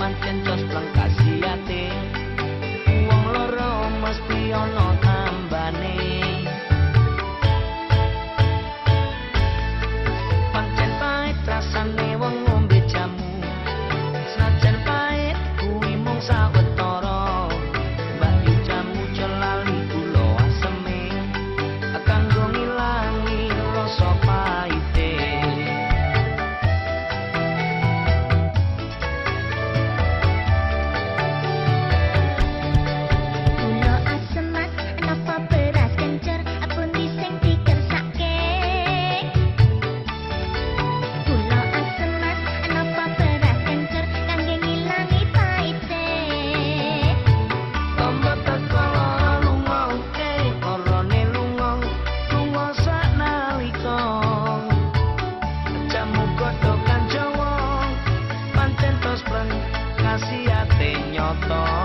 mantén tus blancas. thought.